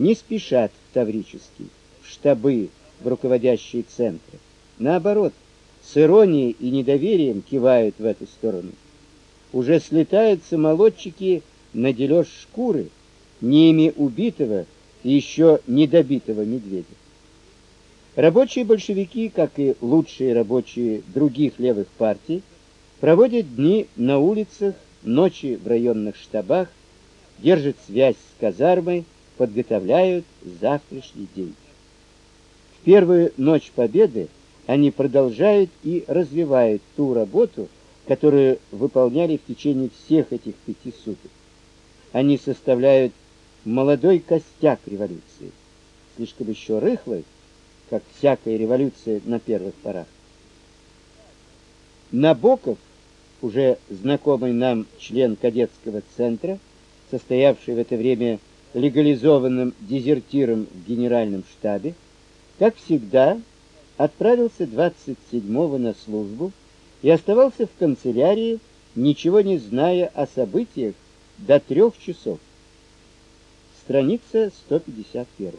не спешат в Таврический, в штабы, в руководящие центры. Наоборот, с иронией и недоверием кивают в эту сторону. Уже слетаются молодчики на дележ шкуры, не ими убитого и еще недобитого медведя. Рабочие большевики, как и лучшие рабочие других левых партий, проводят дни на улицах, ночи в районных штабах, держат связь с казармой, подготовляют завтрашний день. В первую ночь победы они продолжают и развивают ту работу, которую выполняли в течение всех этих пяти суток. Они составляют молодой костяк революции, слишком еще рыхлый, как всякая революция на первых порах. Набоков, уже знакомый нам член кадетского центра, состоявший в это время легализованным дезертиром в генеральном штабе, как всегда, отправился 27-го на службу и оставался в канцелярии, ничего не зная о событиях до трех часов. Страница 151.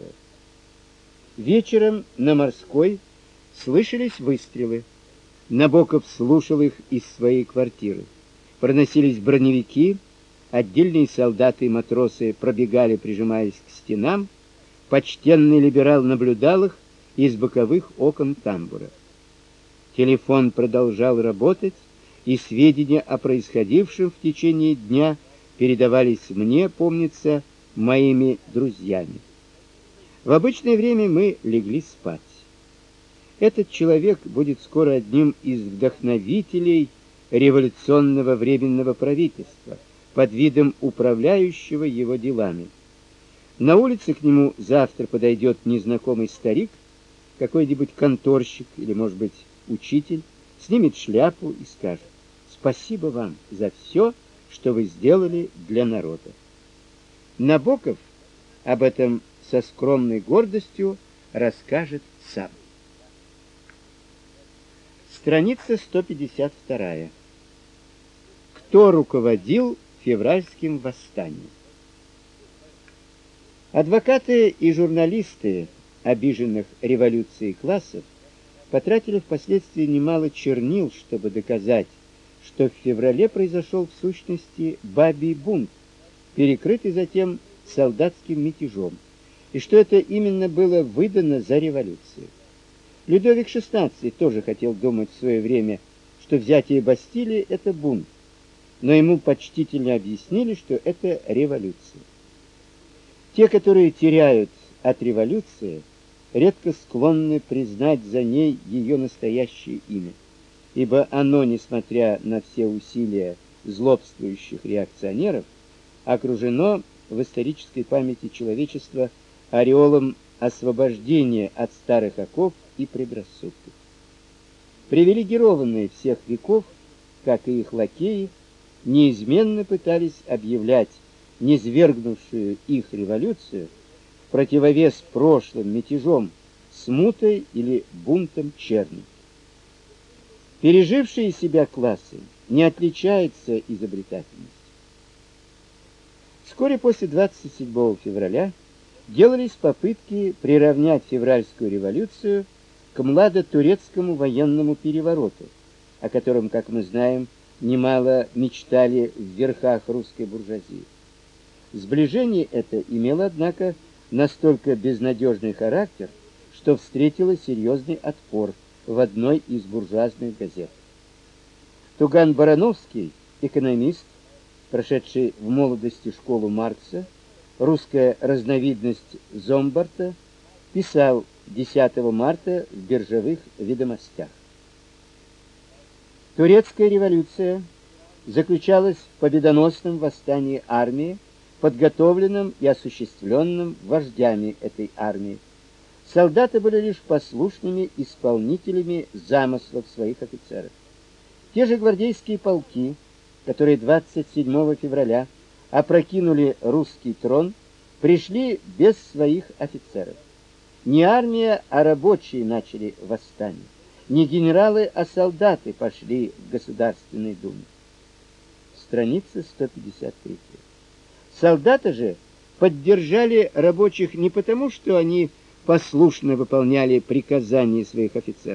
Вечером на Морской слышались выстрелы. Набоков слушал их из своей квартиры. Проносились броневики, отдельные солдаты и матросы пробегали, прижимаясь к стенам. Почтенный либерал наблюдал их из боковых окон тамбура. Телефон продолжал работать, и сведения о происходившем в течение дня передавались мне, помнится, моими друзьями. В обычное время мы легли спать. Этот человек будет скоро одним из вдохновителей революционного временного правительства под видом управляющего его делами. На улице к нему завтра подойдет незнакомый старик, какой-нибудь конторщик или, может быть, учитель, снимет шляпу и скажет: "Спасибо вам за все, что вы сделали для народа". Набоков об этом со скромной гордостью расскажет сам. Страница 152. Кто руководил февральским восстанием? Адвокаты и журналисты обиженных революцией классов потратили впоследствии немало чернил, чтобы доказать, что в феврале произошел в сущности бабий бунт, перекрытый затем солдатским мятежом, и что это именно было выдано за революцию. Людовик XVI тоже хотел думать в свое время, что взятие Бастилии это бунт, но ему почтительно объяснили, что это революция. Те, которые теряют от революции, редко склонны признать за ней ее настоящее имя, ибо оно, несмотря на все усилия злобствующих реакционеров, окружено в исторической памяти человечества ореолом освобождения от старых оков и предрассудков. Привилегированные всех веков, как и их лакеи, неизменно пытались объявлять низвергнувшую их революцию в противовес прошлым мятежом, смутой или бунтом черни. Пережившие себя классы не отличаются изобретательностью. Вскоре после 27 февраля делались попытки приравнять февральскую революцию к младотурецкому военному перевороту, о котором, как мы знаем, немало мечтали в верхах русской буржуазии. Сближение это имело, однако, настолько безнадежный характер, что встретило серьезный отпор в одной из буржуазных газет. Туган Барановский, экономист, прошедший в молодости школу Маркса, русская разновидность Зомбарта, писал 10 марта в биржевых ведомостях. Турецкая революция заключалась в победоносном восстании армии, подготовленном и осуществленном вождями этой армии. Солдаты были лишь послушными исполнителями замыслов своих офицеров. Те же гвардейские полки – которые 27 февраля опрокинули русский трон, пришли без своих офицеров. Не армия, а рабочие начали восстание. Не генералы, а солдаты пошли в Государственную Думу. Страница 153. Солдаты же поддержали рабочих не потому, что они послушно выполняли приказания своих офицеров,